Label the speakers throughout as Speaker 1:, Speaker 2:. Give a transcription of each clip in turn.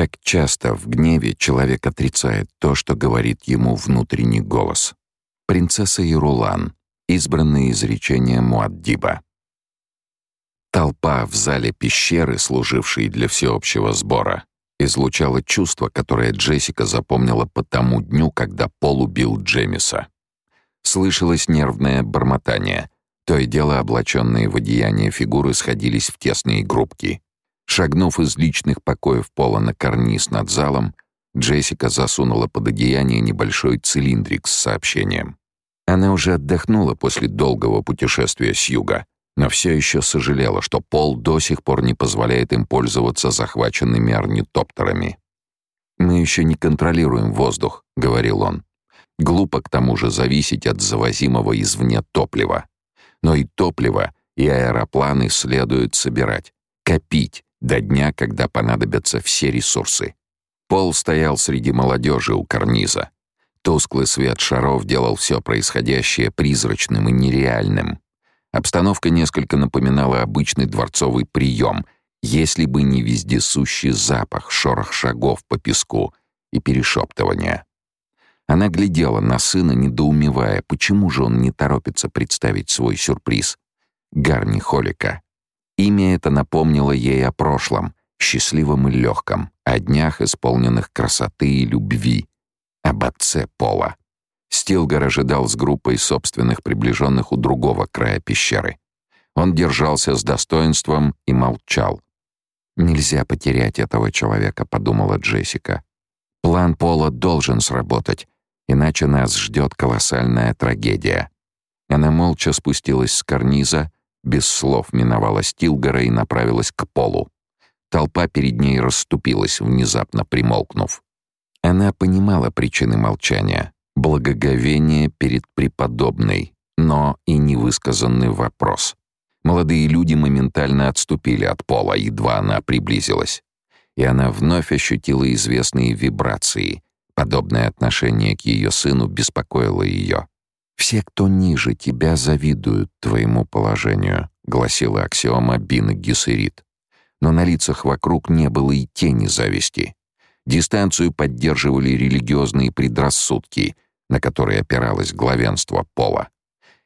Speaker 1: Как часто в гневе человек отрицает то, что говорит ему внутренний голос. Принцесса Ирулан. Избранные изречения Муаддиба. Толпа в зале пещеры, служившей для всеобщего сбора, излучала чувство, которое Джессика запомнила по тому дню, когда Пол убил Джемиса. Слышалось нервное бормотание. То и дело облаченные в одеяние фигуры сходились в тесные группки. Шагнув из личных покоев Пола на карниз над залом, Джессика засунула под одеяние небольшой цилиндрик с сообщением. Она уже отдохнула после долгого путешествия с юга, но все еще сожалела, что Пол до сих пор не позволяет им пользоваться захваченными орнитоптерами. «Мы еще не контролируем воздух», — говорил он. «Глупо к тому же зависеть от завозимого извне топлива. Но и топливо, и аэропланы следует собирать, копить, до дня, когда понадобятся все ресурсы. Пол стоял среди молодежи у карниза. Тусклый свет шаров делал все происходящее призрачным и нереальным. Обстановка несколько напоминала обычный дворцовый прием, если бы не вездесущий запах, шорох шагов по песку и перешептывания. Она глядела на сына, недоумевая, почему же он не торопится представить свой сюрприз. Гарни Холика. Имя это напомнило ей о прошлом, счастливом и легком, о днях, исполненных красоты и любви, об отце Пола. Стилгар ожидал с группой собственных приближенных у другого края пещеры. Он держался с достоинством и молчал. «Нельзя потерять этого человека», — подумала Джессика. «План Пола должен сработать, иначе нас ждет колоссальная трагедия». Она молча спустилась с карниза, без слов миновала Стилгора и направилась к полу. Толпа перед ней расступилась, внезапно примолкнув. Она понимала причины молчания, благоговение перед преподобной, но и невысказанный вопрос. Молодые люди моментально отступили от пола, едва она приблизилась. И она вновь ощутила известные вибрации. Подобное отношение к ее сыну беспокоило ее. «Все, кто ниже тебя, завидуют твоему положению», — гласила аксиома Бина Гессерит. Но на лицах вокруг не было и тени зависти. Дистанцию поддерживали религиозные предрассудки, на которые опиралось главенство пола.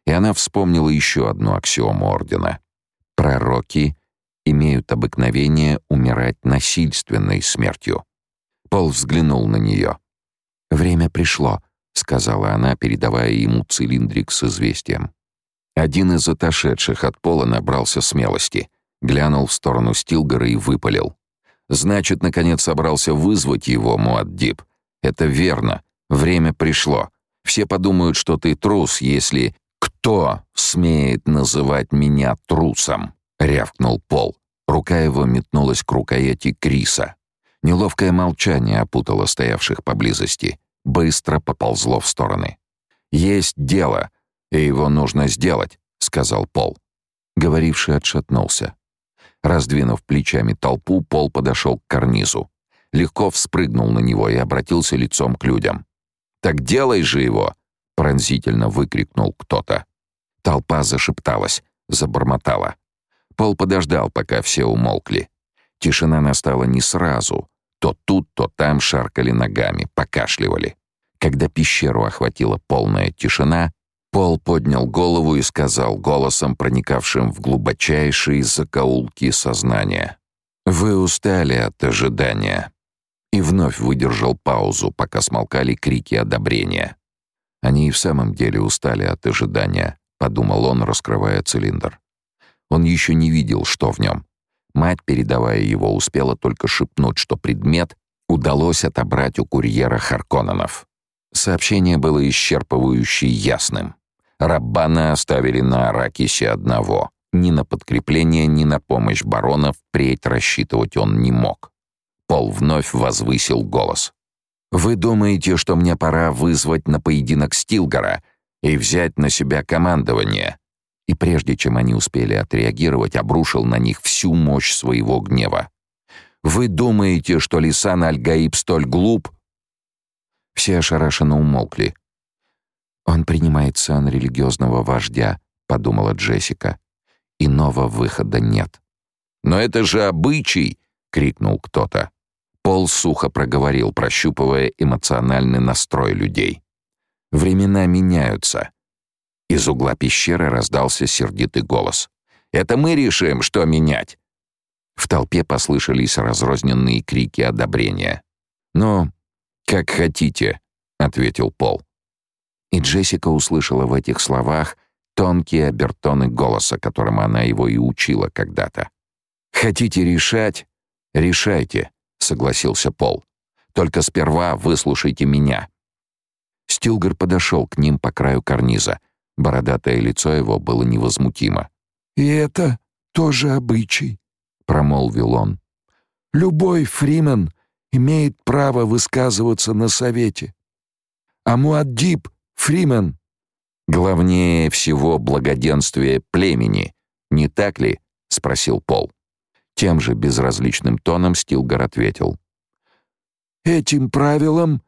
Speaker 1: И она вспомнила еще одну аксиому ордена. Пророки имеют обыкновение умирать насильственной смертью. Пол взглянул на нее. «Время пришло», — сказала она, передавая ему цилиндрик с известием. Один из отошедших от пола набрался смелости, глянул в сторону Стилгора и выпалил. «Значит, наконец собрался вызвать его, Муаддиб. Это верно. Время пришло. Все подумают, что ты трус, если... Кто смеет называть меня трусом?» — рявкнул Пол. Рука его метнулась к рукояти Криса. Неловкое молчание опутало стоявших поблизости быстро поползло в стороны. «Есть дело, и его нужно сделать», — сказал Пол. Говоривший отшатнулся. Раздвинув плечами толпу, Пол подошел к карнизу. Легко вспрыгнул на него и обратился лицом к людям. «Так делай же его!» — пронзительно выкрикнул кто-то. Толпа зашепталась, забормотала. Пол подождал, пока все умолкли. Тишина настала не сразу, то тут, то там шаркали ногами, покашливали. Когда пещеру охватила полная тишина, Пол поднял голову и сказал голосом, проникавшим в глубочайшие закоулки сознания. «Вы устали от ожидания». И вновь выдержал паузу, пока смолкали крики одобрения. «Они и в самом деле устали от ожидания», — подумал он, раскрывая цилиндр. Он еще не видел, что в нем. Мать, передавая его, успела только шепнуть, что предмет удалось отобрать у курьера Харконненов. Сообщение было исчерпывающе ясным. Раббана оставили на Аракисе одного. Ни на подкрепление, ни на помощь барона впредь рассчитывать он не мог. Пол вновь возвысил голос. «Вы думаете, что мне пора вызвать на поединок Стилгора и взять на себя командование?» И прежде чем они успели отреагировать, обрушил на них всю мощь своего гнева. «Вы думаете, что Лисан Аль-Гаиб столь глуп?» Все ошарашенно умолкли. «Он принимает сан религиозного вождя», — подумала Джессика. «Иного выхода нет». «Но это же обычай!» — крикнул кто-то. Пол сухо проговорил, прощупывая эмоциональный настрой людей. Времена меняются. Из угла пещеры раздался сердитый голос. «Это мы решим, что менять!» В толпе послышались разрозненные крики одобрения. «Ну, как хотите», — ответил Пол. И Джессика услышала в этих словах тонкие обертоны голоса, которым она его и учила когда-то. «Хотите решать? Решайте», — согласился Пол. «Только сперва выслушайте меня». Стилгер подошел к ним по краю карниза. Бородатое лицо его было невозмутимо.
Speaker 2: «И это тоже обычай», — промолвил он. «Любой фримен имеет право высказываться на совете. А Муаддиб, фримен,
Speaker 1: главнее всего благоденствие племени, не так ли?» — спросил Пол. Тем же безразличным тоном Стилгар ответил.
Speaker 2: «Этим правилом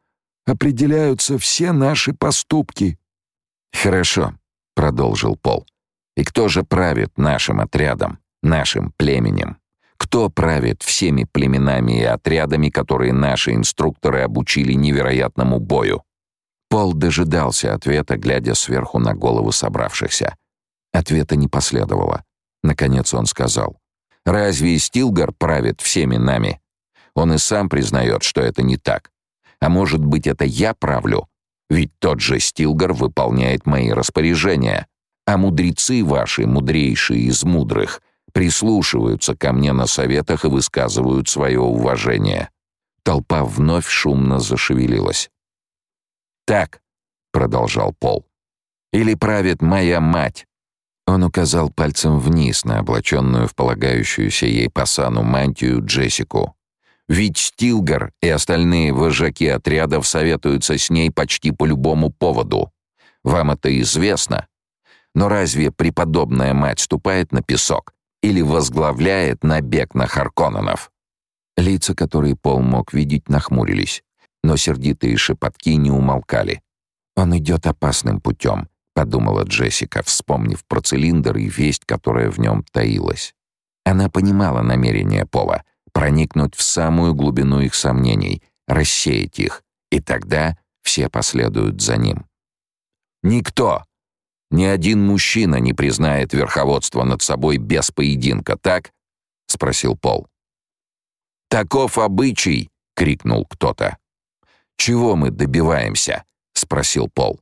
Speaker 2: определяются все наши поступки».
Speaker 1: «Хорошо», — продолжил Пол. «И кто же правит нашим отрядом, нашим племенем? Кто правит всеми племенами и отрядами, которые наши инструкторы обучили невероятному бою?» Пол дожидался ответа, глядя сверху на голову собравшихся. Ответа не последовало. Наконец он сказал. «Разве Стилгар правит всеми нами? Он и сам признает, что это не так. А может быть, это я правлю? Ведь тот же Стилгар выполняет мои распоряжения. А мудрецы ваши, мудрейшие из мудрых, прислушиваются ко мне на советах и высказывают свое уважение». Толпа вновь шумно зашевелилась. «Так», — продолжал Пол, — «или правит моя мать». Он указал пальцем вниз на облаченную в полагающуюся ей по сану мантию Джессику. Ведь Стилгар и остальные вожаки отрядов советуются с ней почти по любому поводу. Вам это известно. Но разве преподобная мать ступает на песок или возглавляет набег на Харконненов? Лица, которые Пол мог видеть, нахмурились, но сердитые шепотки не умолкали. «Он идет опасным путем», — подумала Джессика, вспомнив про цилиндр и весть, которая в нем таилась. Она понимала намерение Пола — проникнуть в самую глубину их сомнений, рассеять их, и тогда все последуют за ним. Никто, ни один мужчина не признает верховодство над собой без поединка, так? спросил Пол. Таков обычай, крикнул кто-то. Чего мы добиваемся? спросил Пол.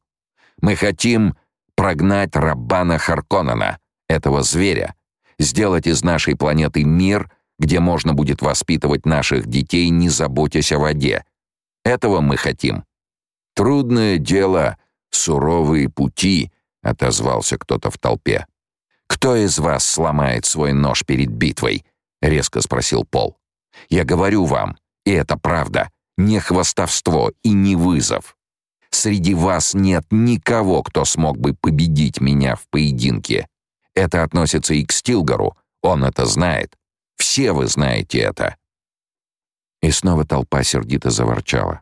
Speaker 1: Мы хотим прогнать Раббана Харконнена, этого зверя, сделать из нашей планеты мир, где можно будет воспитывать наших детей, не заботясь о воде. Этого мы хотим. Трудное дело, суровые пути, отозвался кто-то в толпе. Кто из вас сломает свой нож перед битвой? резко спросил Пол. Я говорю вам, и это правда, не хвастовство и не вызов. Среди вас нет никого, кто смог бы победить меня в поединке. Это относится и к Стилгару, он это знает. Все вы знаете это». И снова толпа сердито заворчала.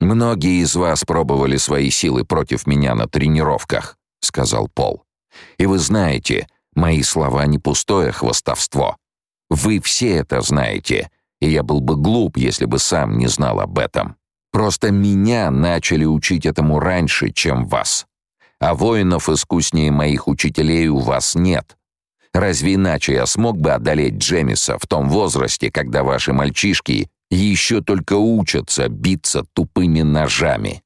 Speaker 1: «Многие из вас пробовали свои силы против меня на тренировках», — сказал Пол. «И вы знаете, мои слова не пустое хвастовство. Вы все это знаете, и я был бы глуп, если бы сам не знал об этом. Просто меня начали учить этому раньше, чем вас. А воинов искуснее моих учителей у вас нет. Разве иначе я смог бы одолеть Джемиса в том возрасте, когда ваши мальчишки еще только учатся биться тупыми ножами?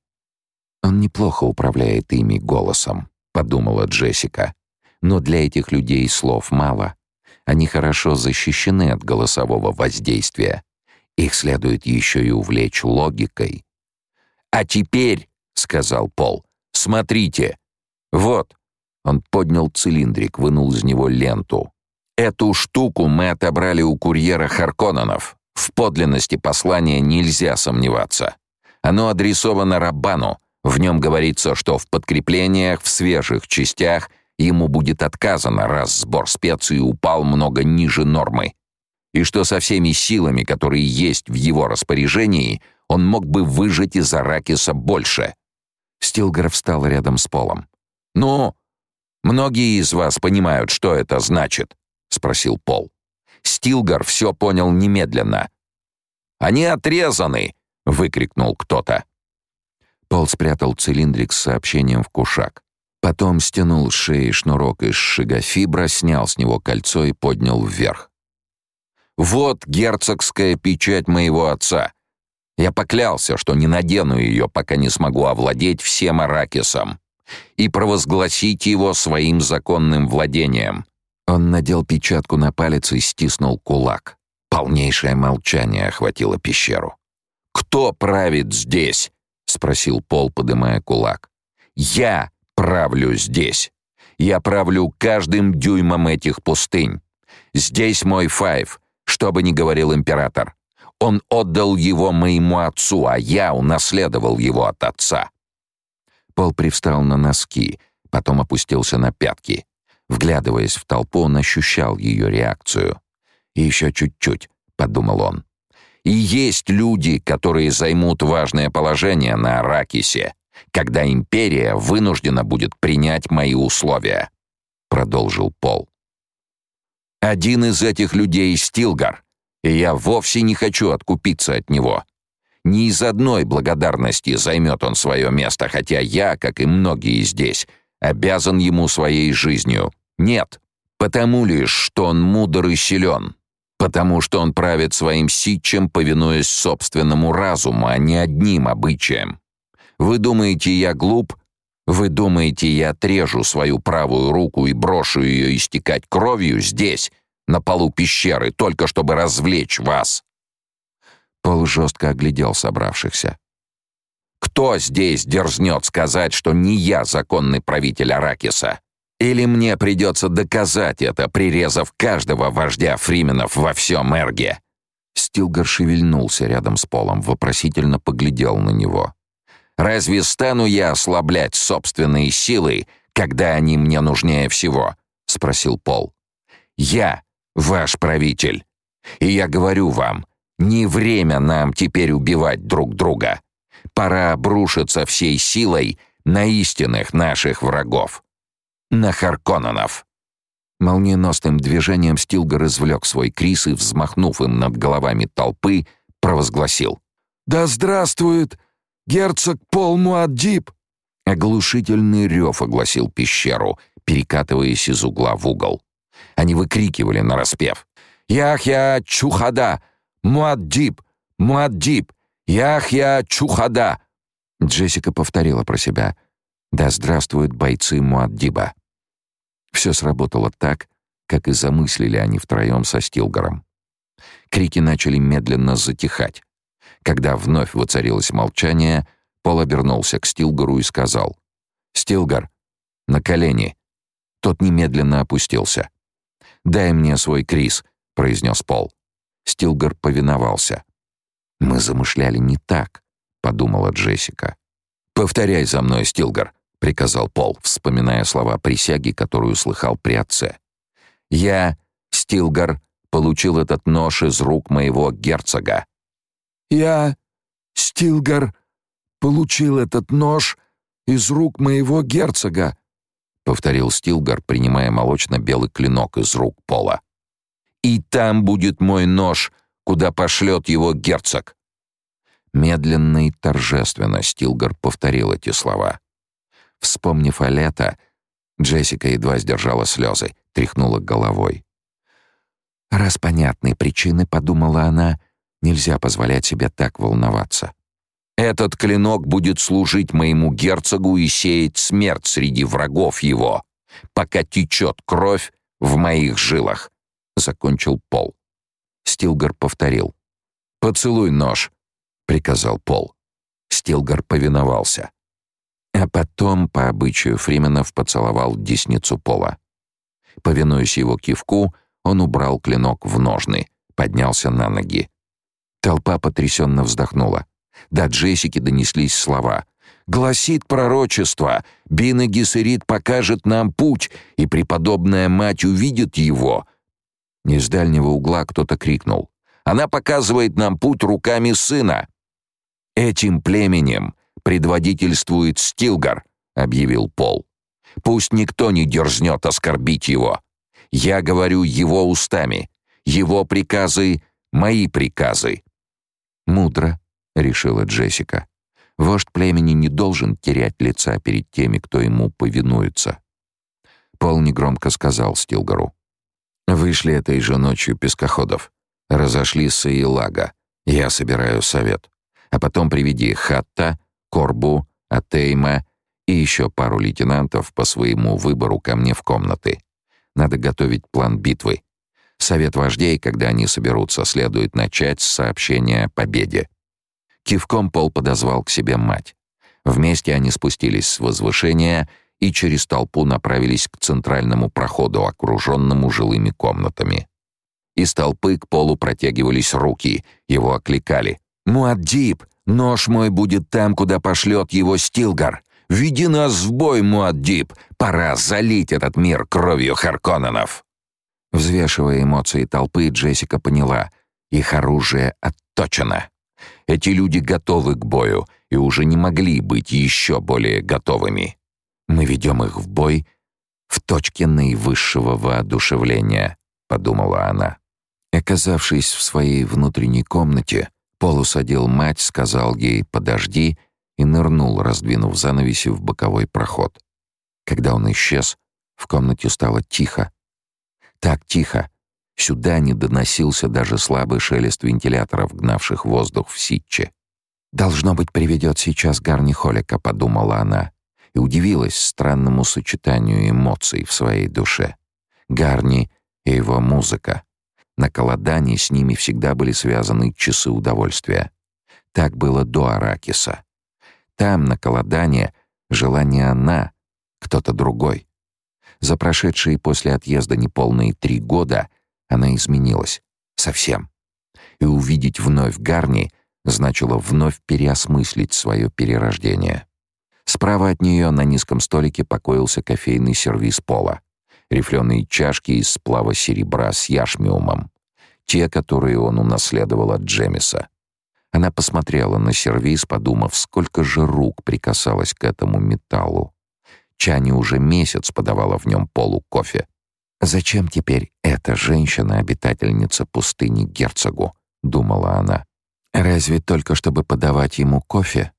Speaker 1: Он неплохо управляет ими голосом, подумала Джессика. Но для этих людей слов мало. Они хорошо защищены от голосового воздействия. Их следует еще и увлечь логикой. «А теперь», — сказал Пол, — «смотрите. Вот, он поднял цилиндрик, вынул из него ленту. Эту штуку мы отобрали у курьера Харконненов. В подлинности послания нельзя сомневаться. Оно адресовано Раббану. В нем говорится, что в подкреплениях в свежих частях ему будет отказано, раз сбор специй упал много ниже нормы. И что со всеми силами, которые есть в его распоряжении, он мог бы выжать из Аракиса больше. Стилгар встал рядом с Полом. «Ну, Многие из вас понимают, что это значит, спросил Пол. Стилгар все понял немедленно. Они отрезаны!» — выкрикнул кто-то.
Speaker 2: Пол спрятал цилиндрик с сообщением в кушак. Потом стянул с шеи шнурок из шигафибра, снял с него кольцо и поднял вверх.
Speaker 1: «Вот герцогская печать моего отца. Я поклялся, что не надену ее, пока не смогу овладеть всем Аракисом и провозгласить его своим законным владением».
Speaker 2: Он надел печатку на палец и стиснул кулак. Полнейшее молчание охватило пещеру.
Speaker 1: «Кто правит здесь?» — спросил Пол, подымая кулак. «Я правлю здесь. Я правлю каждым дюймом этих пустынь. Здесь мой файв, что бы ни говорил император. Он отдал его моему отцу, а я унаследовал его от отца».
Speaker 2: Пол привстал на носки, потом опустился на пятки. Вглядываясь в толпу, он ощущал ее реакцию. «И еще чуть-чуть», — подумал он.
Speaker 1: «И есть люди, которые займут важное положение на Аракисе, когда империя вынуждена будет принять мои условия», — продолжил Пол. «Один из этих людей — Стилгар, и я вовсе не хочу откупиться от него. Ни из одной благодарности займет он свое место, хотя я, как и многие здесь, обязан ему своей жизнью. Нет, потому лишь, что он мудр и силен, потому что он правит своим ситчем, повинуясь собственному разуму, а не одним обычаям. Вы думаете, я глуп? Вы думаете, я отрежу свою правую руку и брошу ее истекать кровью здесь, на полу пещеры, только чтобы развлечь вас?»
Speaker 2: Пол жестко оглядел собравшихся.
Speaker 1: «Кто здесь дерзнет сказать, что не я законный правитель Аракиса? Или мне придется доказать это, прирезав каждого вождя фрименов во всем Эрге?»
Speaker 2: Стилгар шевельнулся рядом с Полом, вопросительно поглядел на него.
Speaker 1: Разве стану я ослаблять собственные силы, когда они мне нужнее всего?» — спросил Пол. «Я ваш правитель. И я говорю вам, не время нам теперь убивать друг друга. Пора обрушиться всей силой на истинных наших врагов. На Харконненов».
Speaker 2: Молниеносным движением Стилгар извлек свой крис и, взмахнув им над головами толпы, провозгласил. «Да здравствует Герцог Пол Муаддиб!» Оглушительный рев огласил пещеру, перекатываясь из угла в угол. Они выкрикивали нараспев. «Яхья Чухада! Муаддиб! Муаддиб! Яхья Чухада!» Джессика повторила про себя. «Да здравствуют бойцы Муаддиба!» Все сработало так, как и замыслили они втроем со Стилгаром. Крики начали медленно затихать. Когда вновь воцарилось молчание, Пол обернулся к Стилгару и сказал: "Стилгар, на колени". Тот немедленно опустился. "Дай мне свой крис", произнес Пол. Стилгар повиновался. Мы замышляли не так, подумала Джессика. Повторяй за мной, Стилгар, приказал Пол, вспоминая слова присяги, которую слыхал при отце. Я, Стилгар, получил этот нож из рук моего герцога. Я, Стилгар, получил этот нож из рук моего герцога, повторил Стилгар, принимая молочно-белый клинок из рук Пола. И там будет мой нож, куда пошлет его герцог. Медленно и торжественно Стилгар повторил эти слова. Вспомнив о лето, Джессика едва сдержала слезы, тряхнула головой. Раз понятны причины, подумала она, Нельзя позволять себе так волноваться. Этот клинок будет служить моему герцогу и сеять смерть среди врагов его, пока течет кровь в моих жилах, закончил Пол. Стилгар повторил. Поцелуй нож, приказал Пол. Стилгар повиновался. А потом, по обычаю Фрименов, поцеловал десницу Пола. Повинуясь его кивку, он убрал клинок в ножны, поднялся на ноги. Толпа потрясенно вздохнула. До Джессики донеслись слова. «Гласит пророчество! Бина Гессерит покажет нам путь, и преподобная мать увидит его!» Из дальнего угла кто-то крикнул. «Она показывает нам путь руками сына!» «Этим племенем предводительствует Стилгар», — объявил Пол. «Пусть никто не дерзнет оскорбить его. Я говорю его устами. Его приказы — мои приказы.
Speaker 1: «Мудро», — решила Джессика. «Вождь племени не должен терять лица перед теми, кто ему повинуется». Пол негромко сказал Стилгару. «Вышли этой же ночью пескоходов. Разошлись с Илага. Я собираю совет. А потом приведи Хатта, Корбу, Атейма и еще пару лейтенантов по своему выбору ко мне в комнаты. Надо готовить план битвы. Совет вождей, когда они соберутся, следует начать с сообщения о победе. Кивком Пол подозвал к себе мать. Вместе они спустились с возвышения и через толпу направились к центральному проходу, окруженному жилыми комнатами. Из толпы к Полу протягивались руки, его окликали. «Муаддиб! Нож мой будет там, куда пошлет его Стилгар! Веди нас в бой, Муаддиб! Пора залить этот мир кровью Харконненов!» Взвешивая эмоции толпы, Джессика поняла, их оружие отточено. Эти люди готовы к бою и уже не могли быть еще более готовыми. Мы ведем их в бой в точке наивысшего воодушевления, подумала она. Оказавшись в своей внутренней комнате, Пол усадил мать, сказал ей «подожди» и нырнул, раздвинув занавеси в боковой проход. Когда он исчез, в комнате стало тихо, так тихо. Сюда не доносился даже слабый шелест вентиляторов, гнавших воздух в ситче. «Должно быть, приведет сейчас Гарни Холика», — подумала она, и удивилась странному сочетанию эмоций в своей душе. Гарни и его музыка. На Каладане с ними всегда были связаны часы удовольствия. Так было до Аракиса. Там, на Каладане, жила не она, кто-то другой. За прошедшие после отъезда неполные три года она изменилась. Совсем. И увидеть вновь Гарни значило вновь переосмыслить свое перерождение. Справа от нее на низком столике покоился кофейный сервиз пола. Рифленые чашки из сплава серебра с яшмиумом. Те, которые он унаследовал от Джемиса. Она посмотрела на сервиз, подумав, сколько же рук прикасалось к этому металлу. Чани уже месяц подавала в нем полу кофе. «Зачем теперь эта женщина, обитательница пустыни герцогу?» — думала она. «Разве только чтобы подавать ему кофе?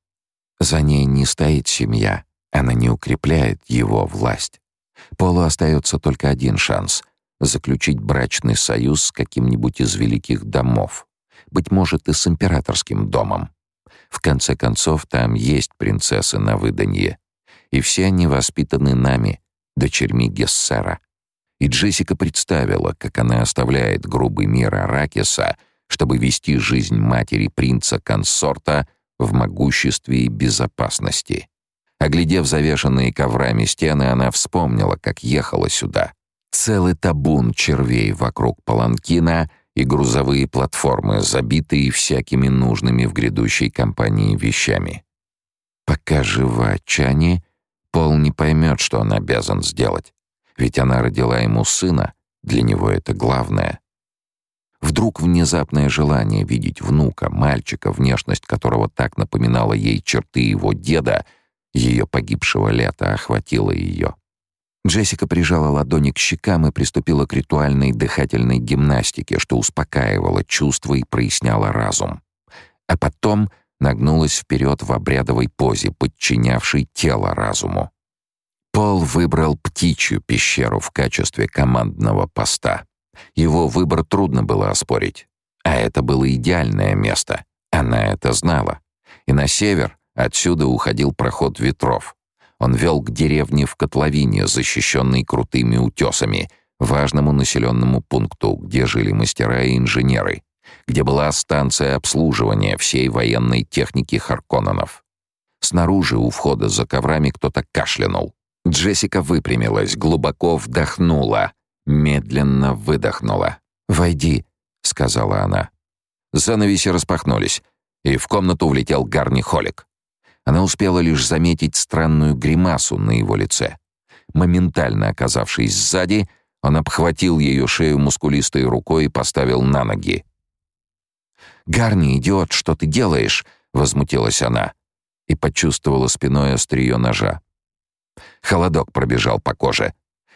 Speaker 1: За ней не стоит семья, она не укрепляет его власть. Полу остается только один шанс — заключить брачный союз с каким-нибудь из великих домов, быть может, и с императорским домом. В конце концов, там есть принцессы на выданье и все они воспитаны нами, дочерьми Гессера. И Джессика представила, как она оставляет грубый мир Аракиса, чтобы вести жизнь матери принца-консорта в могуществе и безопасности. Оглядев завешанные коврами стены, она вспомнила, как ехала сюда. Целый табун червей вокруг паланкина и грузовые платформы, забитые всякими нужными в грядущей компании вещами. Пока жива Чани, Пол не поймет, что он обязан сделать. Ведь она родила ему сына, для него это главное. Вдруг внезапное желание видеть внука, мальчика, внешность которого так напоминала ей черты его деда, ее погибшего лета, охватило ее. Джессика прижала ладони к щекам и приступила к ритуальной дыхательной гимнастике, что успокаивало чувства и проясняло разум. А потом нагнулась вперед в обрядовой позе, подчинявшей тело разуму. Пол выбрал птичью пещеру в качестве командного поста. Его выбор трудно было оспорить. А это было идеальное место. Она это знала. И на север отсюда уходил проход ветров. Он вел к деревне в котловине, защищенной крутыми утесами, важному населенному пункту, где жили мастера и инженеры, где была станция обслуживания всей военной техники Харконненов. Снаружи, у входа за коврами, кто-то кашлянул. Джессика выпрямилась, глубоко вдохнула, медленно выдохнула. «Войди», — сказала она. Занавеси распахнулись, и в комнату влетел Гарни Холик. Она успела лишь заметить странную гримасу на его лице. Моментально оказавшись сзади, он обхватил ее шею мускулистой рукой и поставил на ноги. «Гарни, идиот, что ты делаешь?» — возмутилась она и почувствовала спиной острие ножа. Холодок пробежал по коже.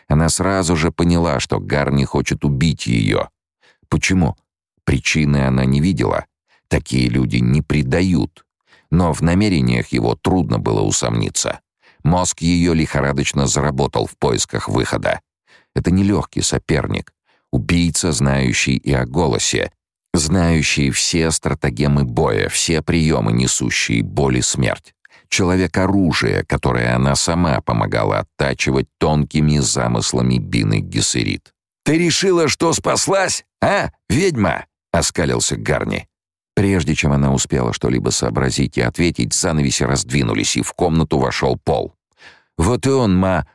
Speaker 1: Она сразу же поняла, что Гарни хочет убить ее. Почему? Причины она не видела. Такие люди не предают. Но в намерениях его трудно было усомниться. Мозг ее лихорадочно заработал в поисках выхода. Это нелегкий соперник. Убийца, знающий и о голосе, знающий все стратегемы боя, все приемы, несущие боль и смерть. Человек-оружие, которое она сама помогала оттачивать тонкими замыслами Бины Гессерит. «Ты решила, что спаслась, а, ведьма?» — оскалился Гарни. Прежде чем она успела что-либо сообразить и ответить, занавеси раздвинулись, и в комнату вошел Пол. «Вот и он, ма...»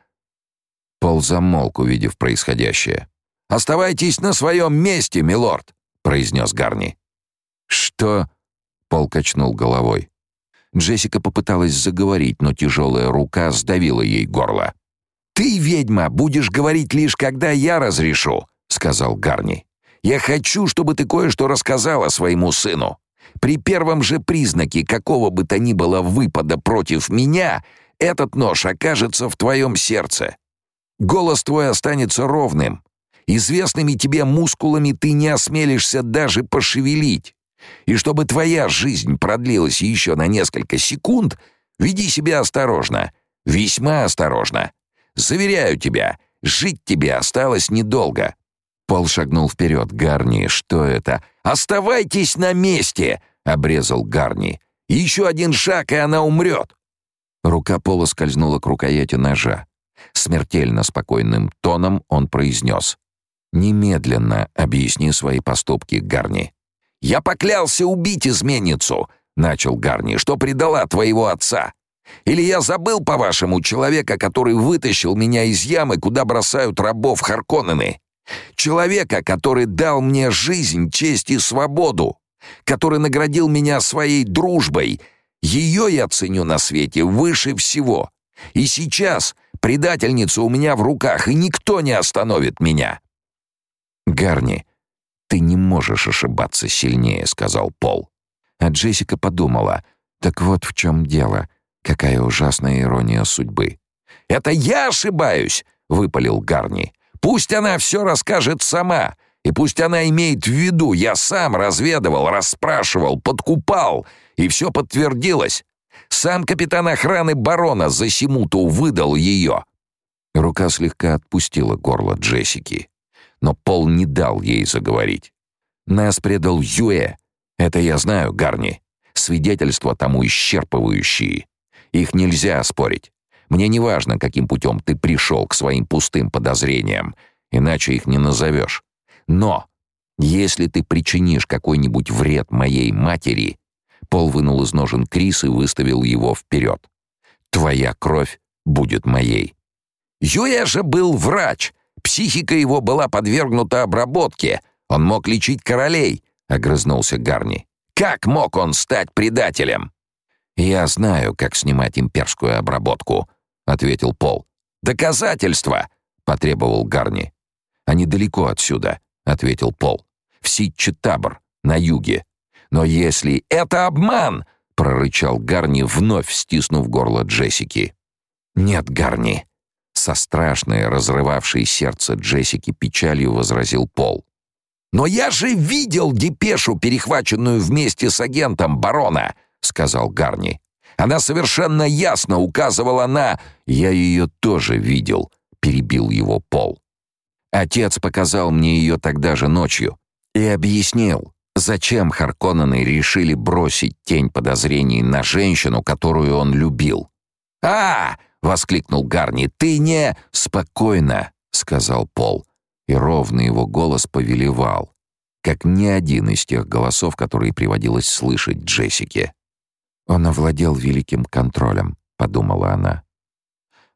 Speaker 1: Пол замолк, увидев происходящее. «Оставайтесь на своем месте, милорд!» — произнес Гарни. «Что?» — Пол качнул головой. Джессика попыталась заговорить, но тяжелая рука сдавила ей горло. «Ты, ведьма, будешь говорить лишь когда я разрешу», — сказал Гарни. «Я хочу, чтобы ты кое-что рассказала своему сыну. При первом же признаке какого бы то ни было выпада против меня, этот нож окажется в твоем сердце. Голос твой останется ровным. Известными тебе мускулами ты не осмелишься даже пошевелить. И чтобы твоя жизнь продлилась еще на несколько секунд, веди себя осторожно, весьма осторожно. Заверяю тебя, жить тебе осталось недолго». Пол шагнул вперед. «Гарни, что это?» «Оставайтесь на месте!» — обрезал Гарни. «Еще один шаг, и она умрет!» Рука Пола скользнула к рукояти ножа. Смертельно спокойным тоном он произнес. «Немедленно объясни свои поступки, Гарни». «Я поклялся убить изменницу», — начал Гарни, «что предала твоего отца. Или я забыл, по-вашему, человека, который вытащил меня из ямы, куда бросают рабов Харконнены? Человека, который дал мне жизнь, честь и свободу, который наградил меня своей дружбой. Ее я ценю на свете выше всего. И сейчас предательница у меня в руках, и никто не остановит меня». «Гарни, ты не можешь ошибаться сильнее», — сказал Пол. А Джессика подумала, так вот в чем дело, какая ужасная ирония судьбы. «Это я ошибаюсь!» — выпалил Гарни. «Пусть она все расскажет сама, и пусть она имеет в виду, я сам разведывал, расспрашивал, подкупал, и все подтвердилось. Сам капитан охраны барона за Симуту выдал ее». Рука слегка отпустила горло Джессики но Пол не дал ей заговорить. «Нас предал Юэ. Это я знаю, Гарни. Свидетельства тому исчерпывающие. Их нельзя оспорить. Мне не важно, каким путем ты пришел к своим пустым подозрениям, иначе их не назовешь. Но если ты причинишь какой-нибудь вред моей матери...» Пол вынул из ножен Крис и выставил его вперед. «Твоя кровь будет моей». «Юэ же был врач!» Психика его была подвергнута обработке. Он мог лечить королей, огрызнулся Гарни. Как мог он стать предателем? Я знаю, как снимать имперскую обработку, ответил Пол. Доказательства, потребовал Гарни. Они далеко отсюда, ответил Пол. В Ситче-Табор, на юге. Но если это обман, прорычал Гарни, вновь стиснув горло Джессики. Нет, Гарни, со страшной, разрывавшей сердце Джессики печалью возразил Пол. «Но я же видел депешу, перехваченную вместе с агентом барона», — сказал Гарни. «Она совершенно ясно указывала на...» «Я ее тоже видел», — перебил его Пол. Отец показал мне ее тогда же ночью и объяснил, зачем Харконнены решили бросить тень подозрений на женщину, которую он любил. «А, — воскликнул Гарни. «Ты не...» «Спокойно», — сказал Пол. И ровно его голос повелевал, как ни один из тех голосов, которые приводилось слышать Джессике. «Он овладел великим контролем», — подумала она.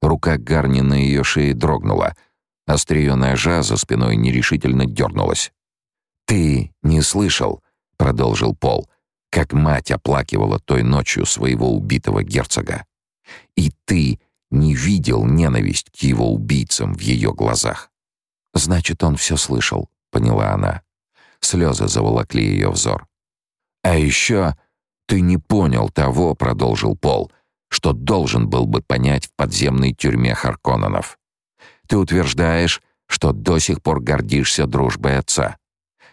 Speaker 1: Рука Гарни на ее шее дрогнула. Острие ножа за спиной нерешительно дернулось. «Ты не слышал», — продолжил Пол, «как мать оплакивала той ночью своего убитого герцога. И ты не видел ненависть к его убийцам в ее глазах. «Значит, он все слышал», — поняла она. Слезы заволокли ее взор. «А еще ты не понял того», — продолжил Пол, «что должен был бы понять в подземной тюрьме Харконненов. Ты утверждаешь, что до сих пор гордишься дружбой отца.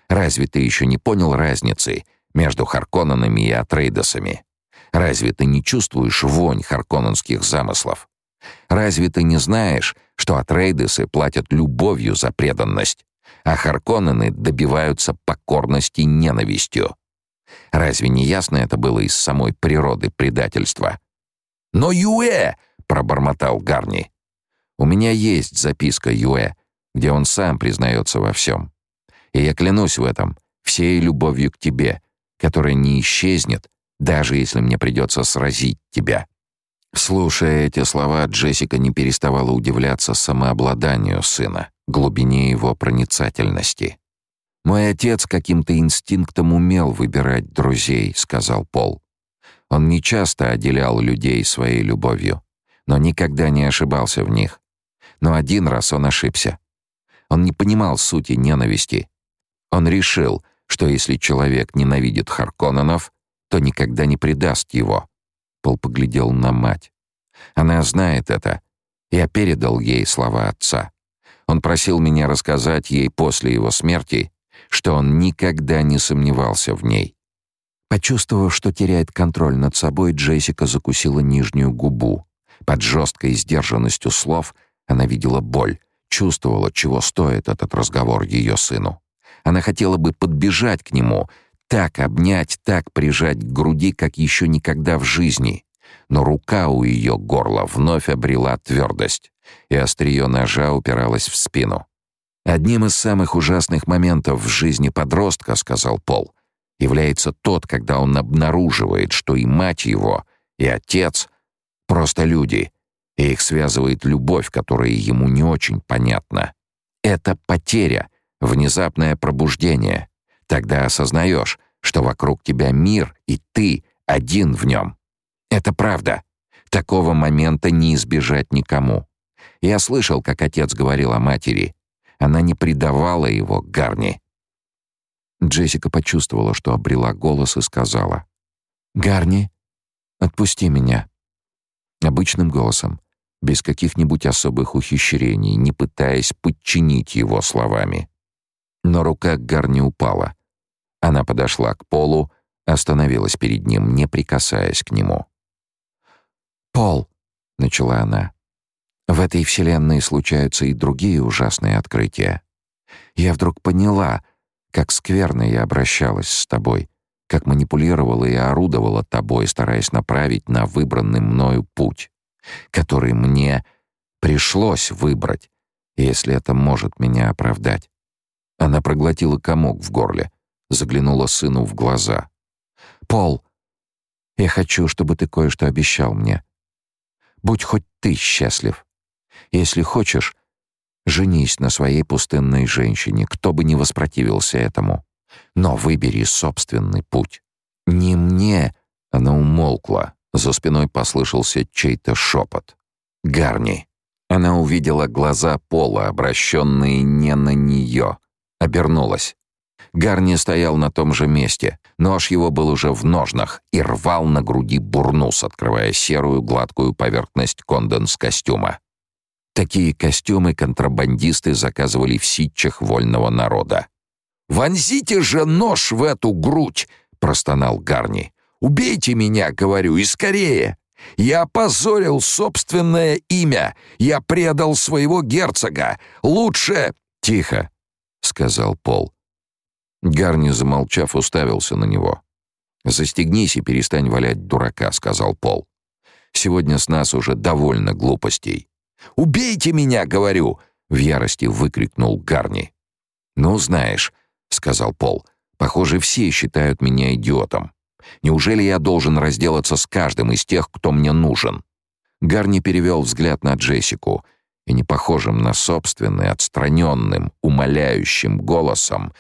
Speaker 1: Разве ты еще не понял разницы
Speaker 2: между Харконненами и Атрейдосами. Разве ты не чувствуешь вонь харконненских замыслов? Разве ты не знаешь, что Атрейдесы платят любовью за преданность, а Харконнены добиваются покорности ненавистью? Разве не ясно это было из самой природы предательства? «Но Юэ!» — пробормотал Гарни. «У меня есть записка Юэ, где он сам признается во всем. И я клянусь в этом, всей любовью к тебе, которая не исчезнет, даже если мне придется сразить тебя». Слушая эти слова, Джессика не переставала удивляться самообладанию сына, глубине его проницательности. «Мой отец каким-то инстинктом умел выбирать друзей», — сказал Пол. Он не часто отделял людей своей любовью, но никогда не ошибался в них. Но один раз он ошибся. Он не понимал сути ненависти. Он решил, что если человек ненавидит Харконненов, то никогда не предаст его. Пол поглядел на мать. Она знает это. Я передал ей слова отца. Он просил меня рассказать ей после его смерти, что он никогда не сомневался в ней. Почувствовав, что теряет контроль над собой, Джессика закусила нижнюю губу. Под жесткой сдержанностью слов она видела боль, чувствовала, чего стоит этот разговор ее сыну. Она хотела бы подбежать к нему, так обнять, так прижать к груди, как еще никогда в жизни. Но рука у ее горла вновь обрела твердость, и острие ножа упиралось в спину. Одним из самых ужасных моментов в жизни подростка, сказал Пол, является тот, когда он обнаруживает, что и мать его, и отец просто люди, и их связывает любовь, которая ему не очень понятна. Это потеря, внезапное пробуждение. Тогда осознаешь, что вокруг тебя мир, и ты один в нем. Это правда. Такого момента не избежать никому. Я слышал, как отец говорил о матери. Она не предавала его Гарни. Джессика почувствовала, что обрела голос и сказала. «Гарни, отпусти меня». Обычным голосом, без каких-нибудь особых ухищрений, не пытаясь подчинить его словами. Но рука Гарни упала. Она подошла к полу, остановилась перед ним, не прикасаясь к нему. «Пол», — начала она, в этой вселенной случаются и другие ужасные открытия. Я вдруг поняла, как скверно я обращалась с тобой, как манипулировала и орудовала тобой, стараясь направить на выбранный мною путь, который мне пришлось выбрать, если это может меня оправдать. Она проглотила комок в горле, заглянула сыну в глаза. «Пол, я хочу, чтобы ты кое-что обещал мне. Будь хоть ты счастлив. Если хочешь, женись на своей пустынной женщине, кто бы ни воспротивился этому. Но выбери собственный путь. Не мне, она умолкла. За спиной послышался чей-то шепот. Гарни. Она увидела глаза Пола, обращенные не на нее. Обернулась. Гарни стоял на том же месте. Нож его был уже в ножнах и рвал на груди бурнус, открывая серую гладкую поверхность конденс-костюма. Такие костюмы контрабандисты заказывали в ситчах вольного народа. «Вонзите же нож в эту грудь!» — простонал Гарни. «Убейте меня, говорю, и скорее! Я опозорил собственное имя! Я предал своего герцога! Лучше...» «Тихо!» — сказал Пол. Гарни, замолчав, уставился на него. «Застегнись и перестань валять дурака», — сказал Пол. «Сегодня с нас уже довольно глупостей. «Убейте меня, говорю!» — в ярости выкрикнул Гарни. «Ну, знаешь», — сказал Пол, — «похоже, все считают меня идиотом. Неужели я должен разделаться с каждым из тех, кто мне нужен?» Гарни перевел взгляд на Джессику и непохожим на собственный, отстраненным, умоляющим голосом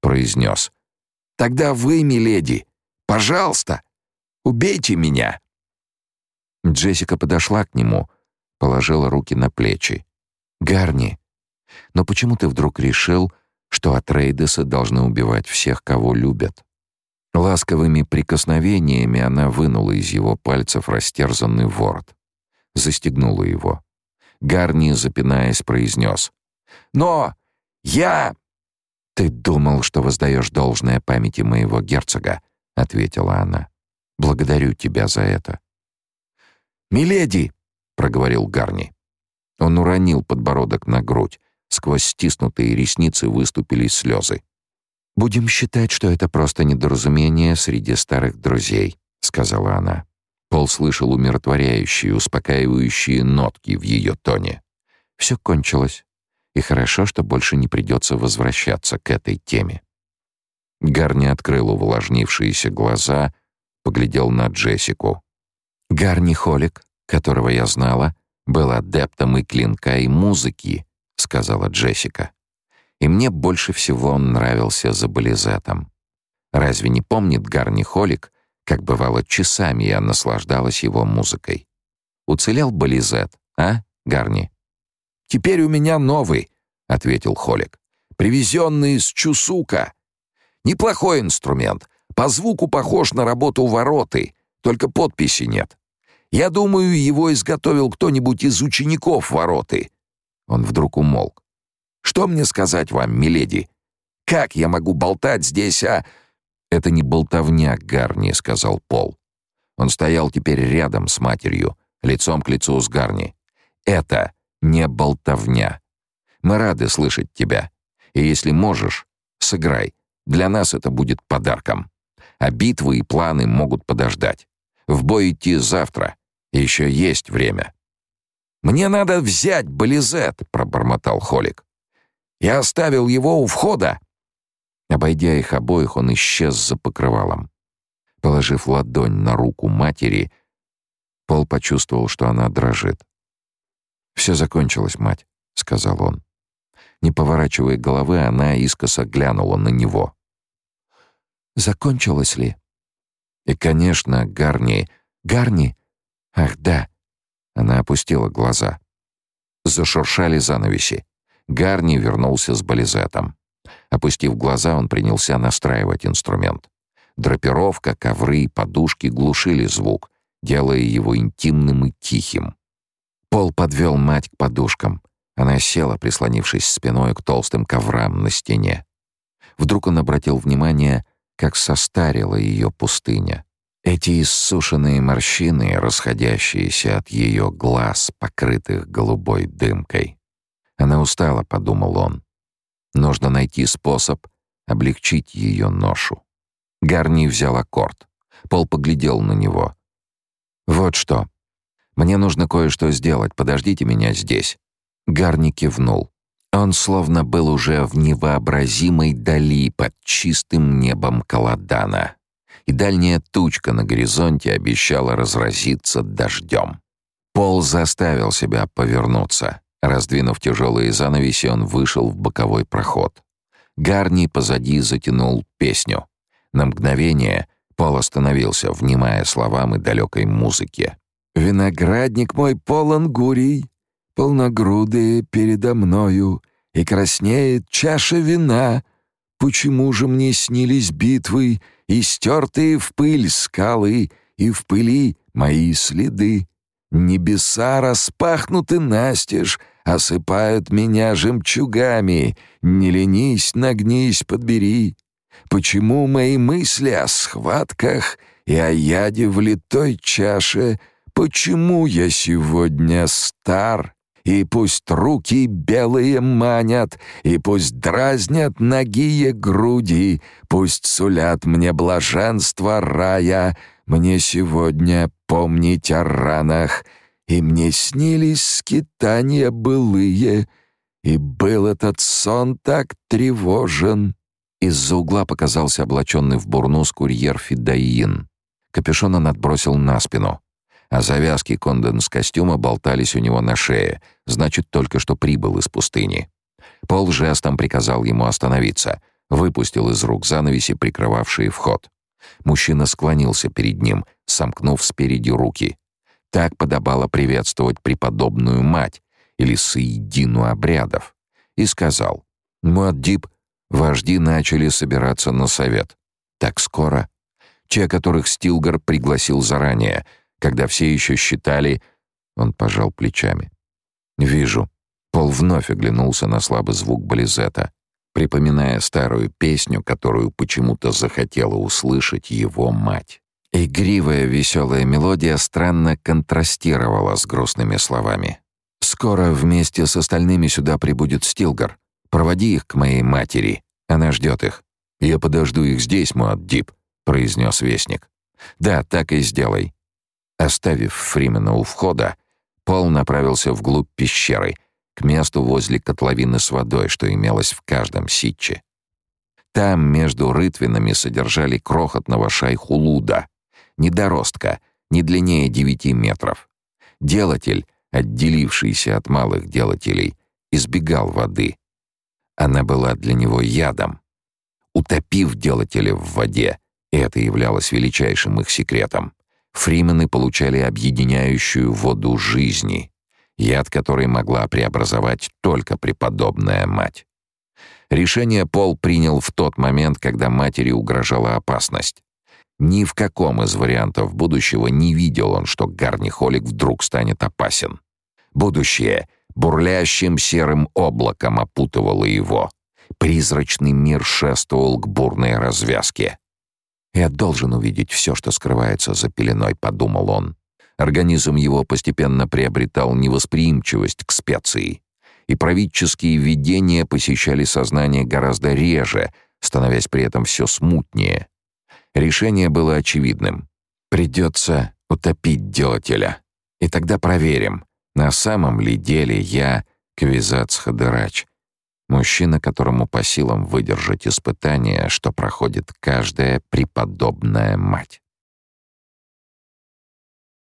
Speaker 2: произнес. «Тогда вы, миледи, пожалуйста, убейте меня!» Джессика подошла к нему — положила руки на плечи. «Гарни, но почему ты вдруг решил, что Атрейдесы должны убивать всех, кого любят?» Ласковыми прикосновениями она вынула из его пальцев растерзанный ворот. Застегнула его. Гарни, запинаясь, произнес. «Но я...» «Ты думал, что воздаешь должное памяти моего герцога?»
Speaker 1: ответила она. Благодарю тебя за это.
Speaker 2: Миледи, проговорил Гарни. Он уронил подбородок на грудь. Сквозь стиснутые ресницы выступили слезы.
Speaker 1: Будем считать, что это просто недоразумение среди старых друзей, сказала она. Пол слышал умиротворяющие, успокаивающие нотки в ее тоне. Все кончилось, и хорошо, что больше не придется возвращаться к этой теме. Гарни открыл увлажнившиеся глаза, поглядел на Джессику. Гарни Холик, которого я знала, был адептом и клинка, и музыки, сказала Джессика. И мне больше всего он нравился за Бализетом. Разве не помнит Гарни Холик, как бывало часами я наслаждалась его музыкой? Уцелел Бализет, а, Гарни?
Speaker 2: Теперь у меня новый, ответил Холик. Привезенный из Чусука. Неплохой инструмент. По звуку похож на работу вороты, только подписи нет. Я думаю, его изготовил кто-нибудь из учеников вороты. Он вдруг умолк. Что мне сказать вам, миледи? Как я могу болтать здесь, а
Speaker 1: Это не болтовня, Гарни, сказал Пол. Он стоял теперь рядом с матерью, лицом к лицу с Гарни. Это не болтовня. Мы рады слышать тебя. И если можешь, сыграй. Для нас это будет подарком. А битвы и планы могут подождать. В бой идти завтра. Еще есть время.
Speaker 2: Мне надо взять Бализет, пробормотал Холик. Я оставил его у входа.
Speaker 1: Обойдя их обоих, он исчез за покрывалом. Положив ладонь на руку матери, Пол почувствовал, что она дрожит. «Все закончилось, мать», — сказал он. Не поворачивая головы, она искоса глянула на него. Закончилось ли? И, конечно, Гарни... Гарни? Ах, да. Она опустила глаза. Зашуршали занавеси. Гарни вернулся с бализетом. Опустив глаза, он принялся настраивать инструмент. Драпировка, ковры и подушки глушили звук, делая его интимным и тихим. Пол подвел мать к подушкам. Она села, прислонившись спиной к толстым коврам на стене. Вдруг он обратил внимание как состарила ее пустыня. Эти иссушенные морщины, расходящиеся от ее глаз, покрытых голубой дымкой. Она устала, подумал он. Нужно найти способ облегчить ее ношу. Гарни взял аккорд. Пол поглядел на него. «Вот что. Мне нужно кое-что сделать. Подождите меня здесь». Гарни кивнул. Он словно был уже в невообразимой дали под чистым небом Каладана, и дальняя тучка на горизонте обещала разразиться дождем. Пол заставил себя повернуться. Раздвинув тяжелые занавеси, он вышел в боковой проход. Гарни позади затянул песню. На мгновение Пол остановился, внимая словам и далекой музыке.
Speaker 2: «Виноградник мой полон гурий, полногрудые передо мною, и краснеет чаша вина. Почему же мне снились битвы и стертые в пыль скалы, и в пыли мои следы? Небеса распахнуты настежь, осыпают меня жемчугами. Не ленись, нагнись, подбери. Почему мои мысли о схватках и о яде в литой чаше? Почему я сегодня стар и пусть руки белые манят, и пусть дразнят ногие груди, пусть сулят мне блаженство рая, мне сегодня помнить о ранах, и мне снились скитания былые, и был этот сон так тревожен.
Speaker 1: Из-за угла показался облаченный в бурнус курьер Фидаин. Капюшон он отбросил на спину а завязки конденс-костюма болтались у него на шее, значит, только что прибыл из пустыни. Пол жестом приказал ему остановиться, выпустил из рук занавеси, прикрывавшие вход. Мужчина склонился перед ним, сомкнув спереди руки. Так подобало приветствовать преподобную мать или соедину обрядов. И сказал, «Муаддиб, вожди начали собираться на совет. Так скоро?» Те, которых Стилгар пригласил заранее — когда все еще считали... Он пожал плечами. «Вижу». Пол вновь оглянулся на слабый звук Бализета. припоминая старую песню, которую почему-то захотела услышать его мать. Игривая веселая мелодия странно контрастировала с грустными словами. «Скоро вместе с остальными сюда прибудет Стилгар. Проводи их к моей матери. Она ждет их». «Я подожду их здесь, Муаддиб», — произнес Вестник. «Да, так и сделай». Оставив Фримена у входа, Пол направился вглубь пещеры, к месту возле котловины с водой, что имелось в каждом ситче. Там между рытвинами содержали крохотного шайхулуда, недоростка, не длиннее девяти метров. Делатель, отделившийся от малых делателей, избегал воды. Она была для него ядом. Утопив делателя в воде, это являлось величайшим их секретом, фримены получали объединяющую воду жизни, яд которой могла преобразовать только преподобная мать. Решение Пол принял в тот момент, когда матери угрожала опасность. Ни в каком из вариантов будущего не видел он, что Гарнихолик вдруг станет опасен. Будущее бурлящим серым облаком опутывало его. Призрачный мир шествовал к бурной развязке. «Я должен увидеть все, что скрывается за пеленой», — подумал он. Организм его постепенно приобретал невосприимчивость к специи, и правительские видения посещали сознание гораздо реже, становясь при этом все смутнее. Решение было очевидным. Придется утопить делателя. И тогда проверим, на самом ли деле я Квизац Хадырач, мужчина, которому по силам выдержать испытания, что проходит каждая преподобная мать.